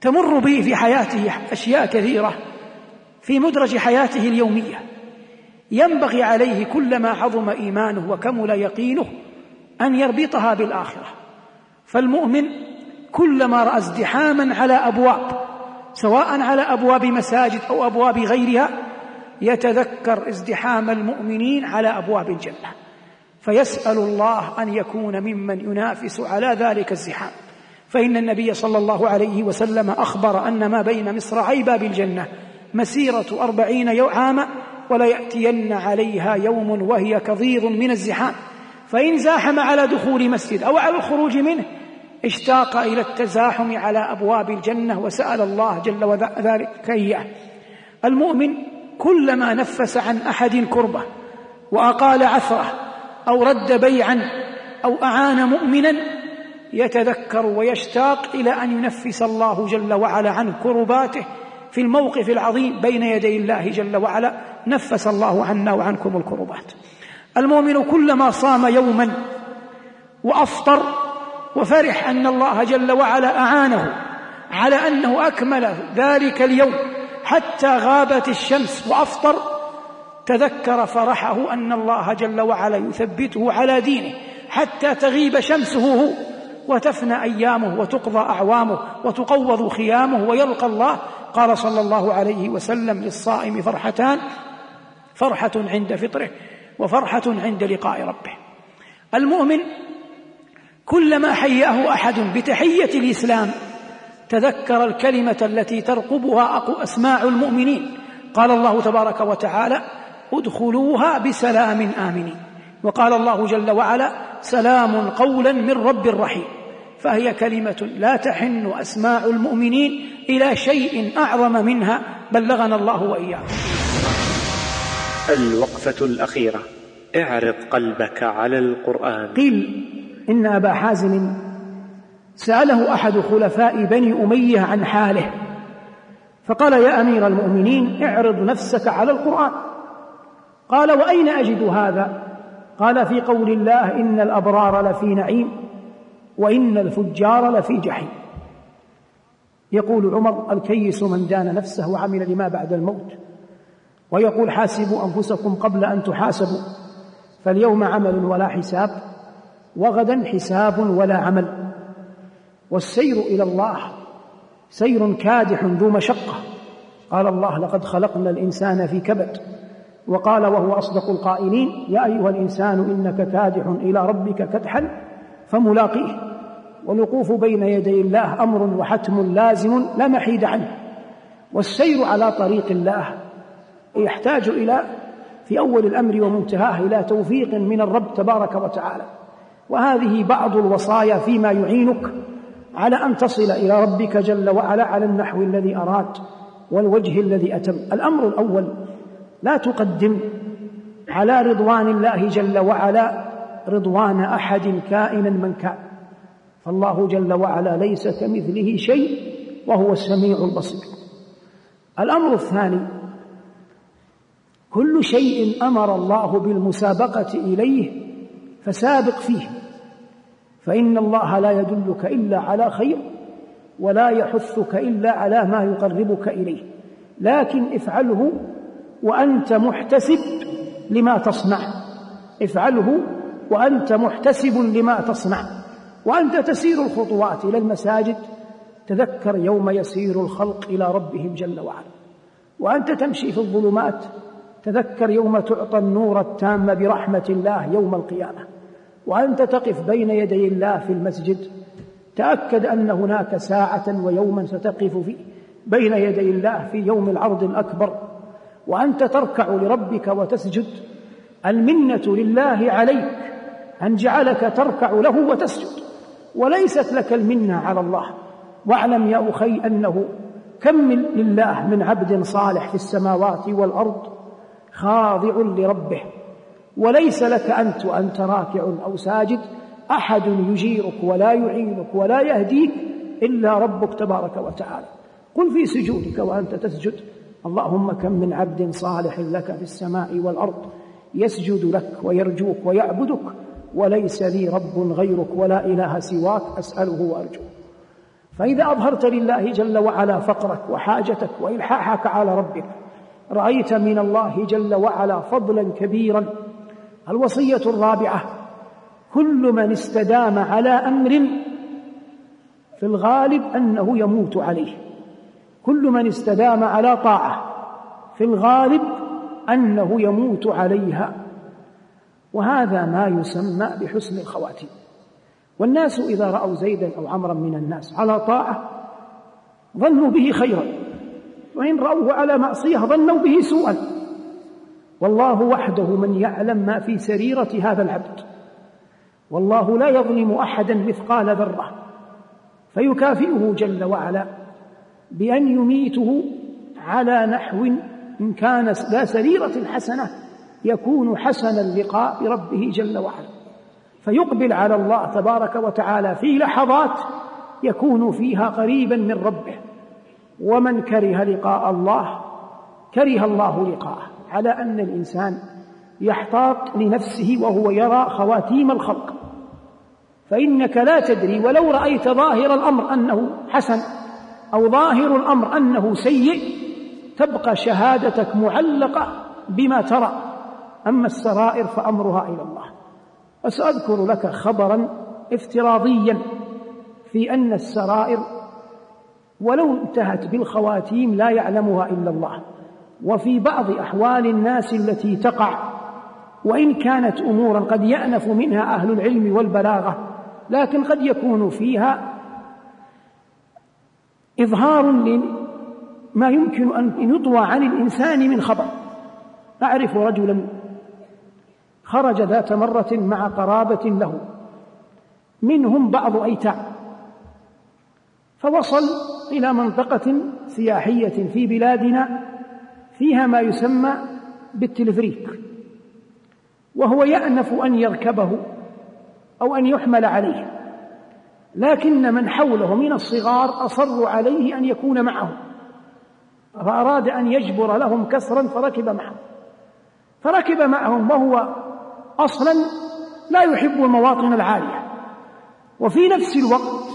تمر به في حياته أشياء كثيرة في مدرج حياته اليومية. ينبغي عليه كلما عظم إيمانه وكمل يقينه أن يربطها بالآخرة. فالمؤمن كلما رأى ازدحاما على أبواب سواء على أبواب مساجد أو أبواب غيرها يتذكر ازدحام المؤمنين على أبواب الجنة. فيسأل الله أن يكون ممن ينافس على ذلك الزحام. فإن النبي صلى الله عليه وسلم أخبر أن ما بين مصرعي باب الجنة مسيرة أربعين عاما ولا يأتين عليها يوم وهي كظيظ من الزحام. فإن زاحم على دخول مسجد أو على الخروج منه اشتاق إلى التزاحم على أبواب الجنة وسأل الله جل وذلك إياه المؤمن كلما نفس عن أحد كربة وأقال عثرة أو رد بيعا أو أعان مؤمنا يتذكر ويشتاق إلى أن ينفس الله جل وعلا عن كرباته في الموقف العظيم بين يدي الله جل وعلا نفس الله عنا وعنكم الكربات. المؤمن كلما صام يوما وأفطر وفرح أن الله جل وعلا أعانه على أنه أكمل ذلك اليوم حتى غابت الشمس وأفطر تذكر فرحه أن الله جل وعلا يثبته على دينه حتى تغيب شمسه هو وتفنى أيامه وتقضى أعوامه وتقوض خيامه ويلقى الله. قال صلى الله عليه وسلم للصائم فرحتان فرحة عند فطره وفرحة عند لقاء ربه. المؤمن كلما حياه أحد بتحية الإسلام تذكر الكلمة التي ترقبها أسماع المؤمنين. قال الله تبارك وتعالى ادخلوها بسلام آمنين. وقال الله جل وعلا سلام قولا من رب رحيم. فهي كلمة لا تحن أسماع المؤمنين إلى شيء أعظم منها. بلغنا الله وإياكم. الوقفة الأخيرة اعرض قلبك على القرآن. قيل إن أبا حازم سأله أحد خلفاء بني أمية عن حاله فقال يا أمير المؤمنين اعرض نفسك على القرآن. قال وأين أجد هذا؟ قال في قول الله إن الأبرار لفي نعيم وإن الفجار لفي جحيم. يقول عمر الكيس من دان نفسه وعمل لما بعد الموت. ويقول حاسبوا أنفسكم قبل أن تحاسبوا فاليوم عمل ولا حساب. وغدا حساب ولا عمل. والسير إلى الله سير كادح ذو مشقة. قال الله لقد خلقنا الإنسان في كبد. وقال وهو أصدق القائلين يا أيها الإنسان إنك كادح إلى ربك كدحا فملاقيه. والوقوف بين يدي الله أمر وحتم لازم لا محيد عنه. والسير على طريق الله يحتاج إلى في أول الأمر ومنتهاه إلى توفيق من الرب تبارك وتعالى. وهذه بعض الوصايا فيما يعينك على أن تصل إلى ربك جل وعلا على النحو الذي أراد والوجه الذي أتم. الأمر الأول لا تقدم على رضوان الله جل وعلا رضوان أحد كائنا من كان. فالله جل وعلا ليس كمثله شيء وهو السميع البصير. الأمر الثاني كل شيء أمر الله بالمسابقة إليه فسابق فيه. فإن الله لا يدلك إلا على خير ولا يحثك إلا على ما يقربك إليه. لكن افعله وأنت محتسب لما تصنع. افعله وأنت محتسب لما تصنع. وأنت تسير الخطوات إلى المساجد تذكر يوم يسير الخلق إلى ربهم جل وعلا. وأنت تمشي في الظلمات تذكر يوم تعطى النور التام برحمة الله يوم القيامة. وأنت تقف بين يدي الله في المسجد تأكد أن هناك ساعة ويوما ستقف فيه بين يدي الله في يوم العرض الأكبر وأنت تركع لربك وتسجد. المنة لله عليك أن جعلك تركع له وتسجد وليست لك المنة على الله. واعلم يا أخي أنه كم من لله من عبد صالح في السماوات والأرض خاضع لربه. وليس لك أنت وأنت راكع أو ساجد. أحد يجيرك ولا يعينك ولا يهديك إلا ربك تبارك وتعالى. قل في سجودك وأنت تسجد. اللهم كم من عبد صالح لك في السماء والأرض يسجد لك ويرجوك ويعبدك. وليس لي رب غيرك ولا إله سواك. أسأله وأرجوه. فإذا أظهرت لله جل وعلا فقرك وحاجتك وإلحاحك على ربك رأيت من الله جل وعلا فضلا كبيرا. الوصية الرابعة كل من استدام على أمر في الغالب أنه يموت عليه. كل من استدام على طاعة في الغالب أنه يموت عليها. وهذا ما يسمى بحسن الخواتيم. والناس إذا رأوا زيدا أو عمرا من الناس على طاعة ظنوا به خيرا وإن رأوه على معصية ظنوا به سوءا. والله وحده من يعلم ما في سريرة هذا العبد. والله لا يظلم أحدا مثقال ذرة. فيكافئه جل وعلا بأن يميته على نحو إن كان لا سريرة حسنة يكون حسن اللقاء بربه جل وعلا. فيقبل على الله تبارك وتعالى في لحظات يكون فيها قريبا من ربه. ومن كره لقاء الله كره الله لقاءه. على أن الإنسان يحتاط لنفسه وهو يرى خواتيم الخلق. فإنك لا تدري ولو رأيت ظاهر الأمر أنه حسن أو ظاهر الأمر أنه سيء تبقى شهادتك معلقة بما ترى. أما السرائر فأمرها إلى الله. وسأذكر لك خبرا افتراضيا في أن السرائر ولو انتهت بالخواتيم لا يعلمها إلا الله. وفي بعض أحوال الناس التي تقع وإن كانت أمورا قد يأنف منها أهل العلم والبلاغة لكن قد يكون فيها إظهار لما يمكن أن يطوى عن الإنسان من خبر. أعرف رجلا خرج ذات مرة مع قرابة له منهم بعض أيتام فوصل إلى منطقة سياحية في بلادنا فيها ما يسمى بالتلفريك وهو يأنف أن يركبه أو أن يحمل عليه لكن من حوله من الصغار أصروا عليه أن يكون معهم فأراد أن يجبر لهم كسرا فركب معهم فركب معهم وهو أصلا لا يحب المواطن العالية وفي نفس الوقت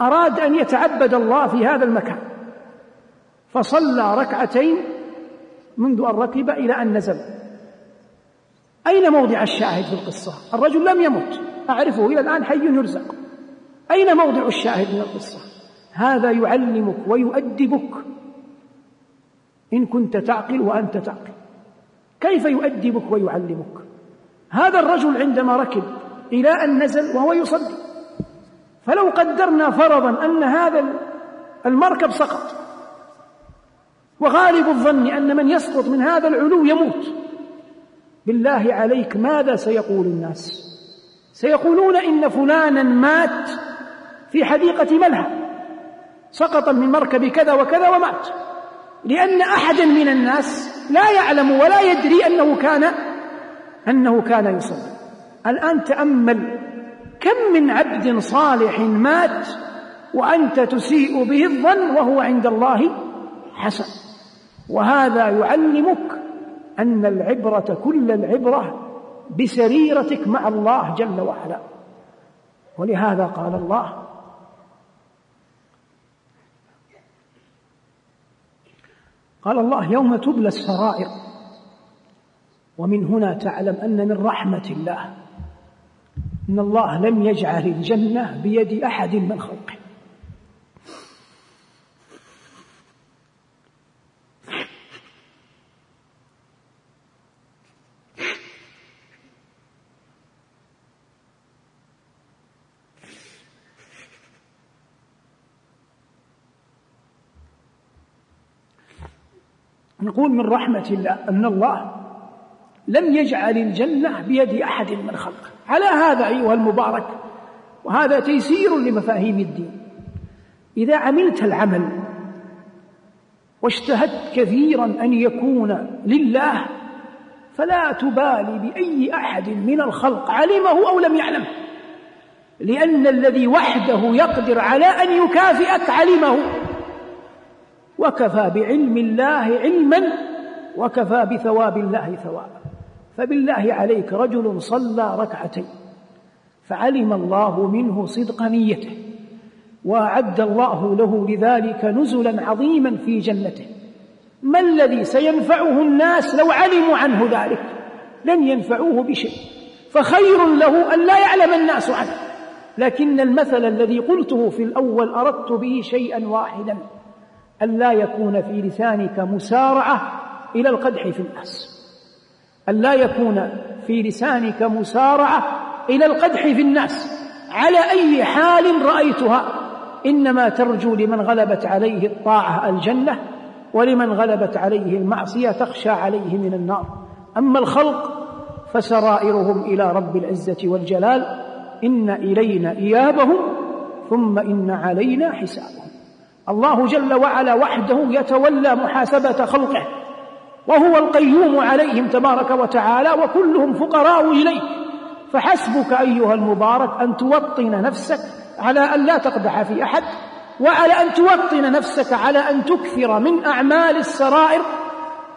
أراد أن يتعبد الله في هذا المكان. فصلى ركعتين منذ أن ركب إلى أن نزل. أين موضع الشاهد في القصة؟ الرجل لم يمت. أعرفه إلى الآن حي يرزق. أين موضع الشاهد من القصة؟ هذا يعلمك ويؤدبك. إن كنت تعقل وأنت تعقل. كيف يؤدبك ويعلمك؟ هذا الرجل عندما ركب إلى أن نزل وهو يصلي. فلو قدرنا فرضا أن هذا المركب سقط وغالب الظن أن من يسقط من هذا العلو يموت. بالله عليك ماذا سيقول الناس؟ سيقولون إن فلانا مات في حديقة ملهى سقط من مركب كذا وكذا ومات. لأن أحدا من الناس لا يعلم ولا يدري أنه كان أنه كان يصلي. الآن تأمل كم من عبد صالح مات وأنت تسيء به الظن وهو عند الله حسن؟ وهذا يعلمك أن العبرة كل العبرة بسريرتك مع الله جل وعلا. ولهذا قال الله قال الله يوم تبلى السرائر ومن هنا تعلم أن من رحمة الله أن الله لم يجعل الجنة بيد أحد من خلقه. نقول من رحمة الله أن الله لم يجعل الجنة بيد أحد من خلقه. على هذا أيها المبارك وهذا تيسير لمفاهيم الدين. إذا عملت العمل واجتهدت كثيرا أن يكون لله فلا تبالي بأي أحد من الخلق علمه أو لم يعلمه. لأن الذي وحده يقدر على أن يكافئك علمه. وكفى بعلم الله علما وكفى بثواب الله ثوابا. فبالله عليك رجل صلى ركعتين فعلم الله منه صدق نيته وأعد الله له لذلك نزلا عظيما في جنته. ما الذي سينفعه الناس لو علموا عنه ذلك؟ لن ينفعوه بشيء. فخير له أن لا يعلم الناس عنه. لكن المثل الذي قلته في الأول أردت به شيئا واحدا. أن لا يكون في لسانك مسارعة إلى القدح في الناس. أن لا يكون في لسانك مسارعة إلى القدح في الناس. على أي حال رأيتها؟ إنما ترجو لمن غلبت عليه الطاعة الجنة ولمن غلبت عليه المعصية تخشى عليه من النار. أما الخلق فسرائرهم إلى رب العزة والجلال إن إلينا إيابهم ثم إن علينا حسابهم. الله جل وعلا وحده يتولى محاسبة خلقه وهو القيوم عليهم تبارك وتعالى وكلهم فقراء إليه. فحسبك أيها المبارك أن توطن نفسك على أن لا تقدح في أحد وعلى أن توطن نفسك على أن تكثر من أعمال السرائر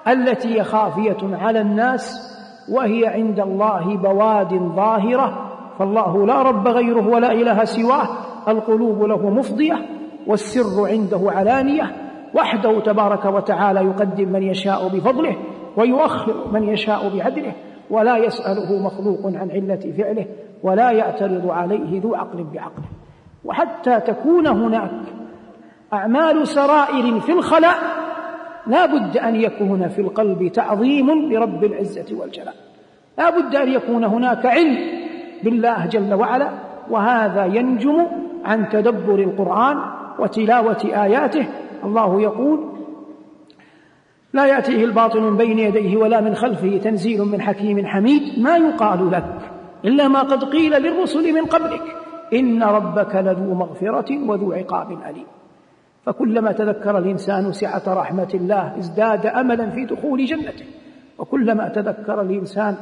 التي هي خافية على الناس وهي عند الله بواد ظاهرة. فالله لا رب غيره ولا إله سواه القلوب له مفضية. والسر عنده علانية وحده تبارك وتعالى يقدم من يشاء بفضله ويؤخر من يشاء بعدله ولا يسأله مخلوق عن علة فعله ولا يعترض عليه ذو عقل بعقله. وحتى تكون هناك أعمال سرائر في الخلاء لا بد أن يكون في القلب تعظيم لرب العزة والجلال. لا بد أن يكون هناك علم بالله جل وعلا وهذا ينجم عن تدبر القرآن وتلاوة آياته الله يقول لا يأتيه الباطل من بين يديه ولا من خلفه تنزيل من حكيم حميد ما يقال لك إلا ما قد قيل للرسل من قبلك. إن ربك لذو مغفرة وذو عقاب أليم. فكلما تذكر الإنسان سعة رحمة الله ازداد أملا في دخول جنته. وكلما تذكر الإنسان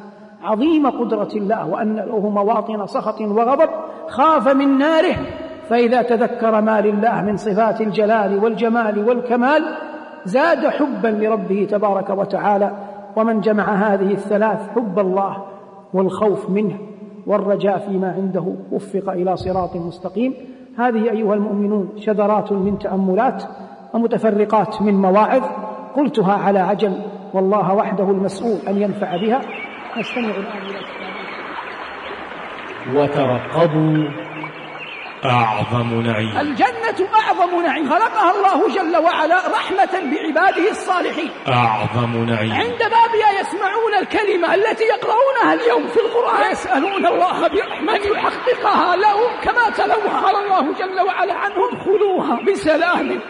عظيم قدرة الله وأن له مواطن سخط وغضب خاف من ناره فإذا تذكر ما لله من صفات الجلال والجمال والكمال زاد حبا لربه تبارك وتعالى ومن جمع هذه الثلاث حب الله والخوف منه والرجاء فيما عنده وفق إلى صراط مستقيم. هذه أيها المؤمنون شذرات من تأملات ومتفرقات من مواعظ قلتها على عجل والله وحده المسؤول أن ينفع بها. نستمع الآن إلى وترقبوا أعظم نعيم. الجنة أعظم نعيم. خلقها الله جل وعلا رحمة بعباده الصالحين. أعظم نعيم. عند بابها يسمعون الكلمة التي يقرؤونها اليوم في القرآن. يسألون الله برحمة يحققها لهم كما تلوها قال الله جل وعلا عنهم. ادخلوها بسلام.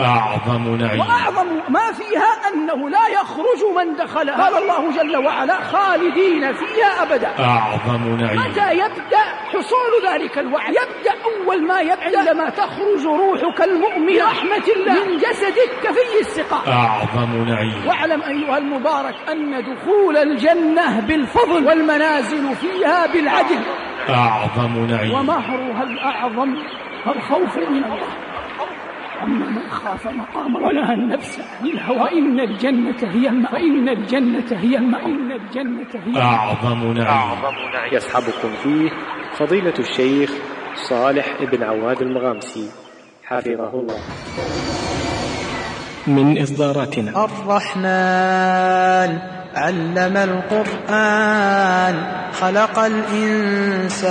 أعظم نعيم. وأعظم ما فيها أنه لا يخرج من دخلها. قال الله جل وعلا خالدين فيها أبدا. أعظم نعيم. متى يبدأ حصول ذلك الوعد؟ يبدأ أول ما يبدأ. عندما تخرج روحك المؤمن رحمة الله. من جسدك كفي السقاء أعظم نعيم. واعلم أيها المبارك أن دخول الجنة بالفضل والمنازل فيها بالعدل. أعظم نعيم. ومهرها الأعظم الخوف من الله. أما من خاف مقام ونهى النفس عن الهوى إن الجنة هي المأوى فإن الجنة هي المأوى إن الجنة هي أعظم نعيم يصحبكم فيه فضيلة الشيخ صالح بن عواد المغامسي. حفظه الله. من إصداراتنا. الرحمن علم القرآن خلق الإنسان.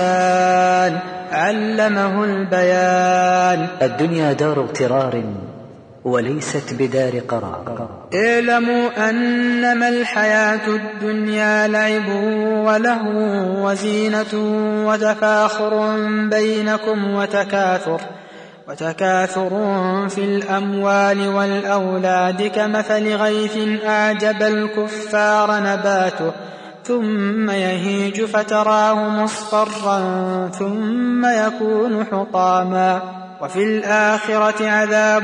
علمه البيان. الدنيا دار اغترار وليست بدار قرار. اعلموا أنما الحياة الدنيا لعب وله وزينة وتفاخر بينكم وتكاثر وتكاثر في الأموال والأولاد كمثل غيث أعجب الكفار نباته ثم يهيج فتراه مصفرا ثم يكون حطاما. وفي الآخرة عذاب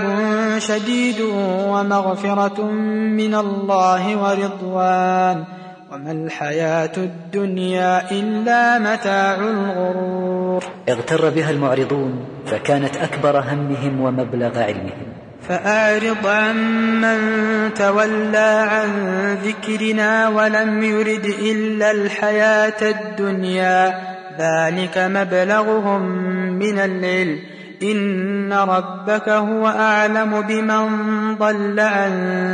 شديد ومغفرة من الله ورضوان. وما الحياة الدنيا إلا متاع الغرور. اغتر بها المعرضون فكانت أكبر همهم ومبلغ علمهم. فأعرض عمن تولى عن ذكرنا ولم يرد إلا الحياة الدنيا. ذلك مبلغهم من العلم. إن ربك هو أعلم بمن ضل عن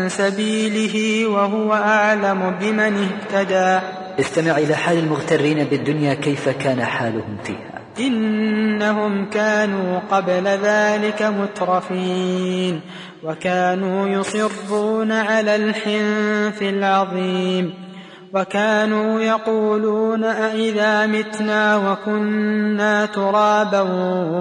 سبيله وهو أعلم بمن اهتدى. استمع إلى حال المغترين بالدنيا كيف كان حالهم فيها. إنهم كانوا قبل ذلك مترفين وكانوا يصرون على الحنث العظيم وكانوا يقولون أإذا متنا وكنا ترابا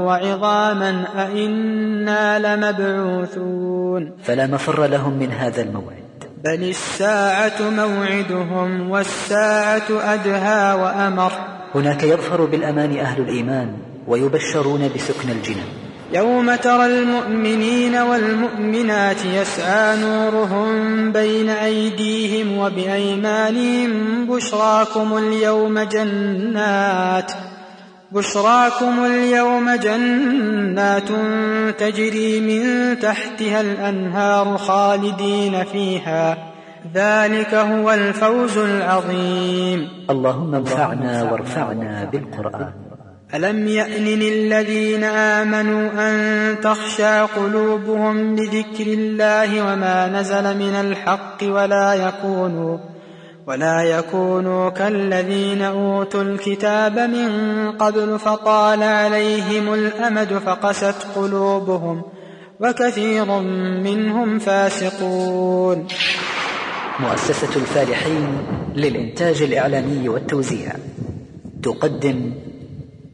وعظاما أإنا لمبعوثون فلا مفر لهم من هذا الموعد. بل الساعة موعدهم والساعة أدهى وأمر. هناك يظفر بالأمان أهل الإيمان ويبشرون بسكن الجنان يوم ترى المؤمنين والمؤمنات يسعى نورهم بين أيديهم وبأيمانهم بشراكم اليوم جنات بشراكم اليوم جنات تجري من تحتها الأنهار خالدين فيها. ذلك هو الفوز العظيم. اللهم انفعنا وارفعنا بالقرآن. ألم يأن للذين آمنوا أن تخشع قلوبهم لذكر الله وما نزل من الحق ولا يكونوا ولا يكونوا كالذين أوتوا الكتاب من قبل فطال عليهم الأمد فقست قلوبهم وكثير منهم فاسقون. مؤسسة الفالحين للإنتاج الإعلامي والتوزيع. تقدم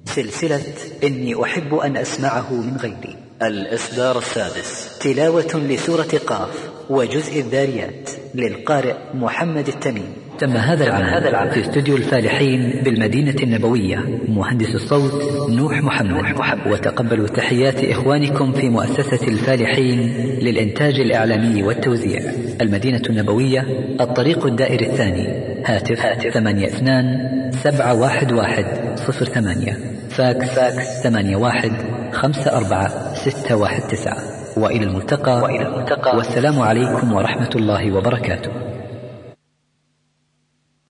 سلسلة إني أحب أن أسمعه من غيري. الإصدار السادس. تلاوة لسورة قاف وجزء الذاريات للقارئ محمد التميم. تم هذا العام في استوديو الفالحين بالمدينة النبوية. مهندس الصوت نوح محمد, وتقبلوا تحيات إخوانكم في مؤسسة الفالحين للإنتاج الإعلامي والتوزيع. المدينة النبوية الطريق الدائري الثاني. هاتف, هاتف ثمانية اثنان سبعة واحد واحد صفر ثمانية. فاكس, فاكس ثمانية واحد خمسة أربعة ستة واحد تسعة. وإلى الملتقى, وإلى الملتقى. والسلام عليكم ورحمة الله وبركاته.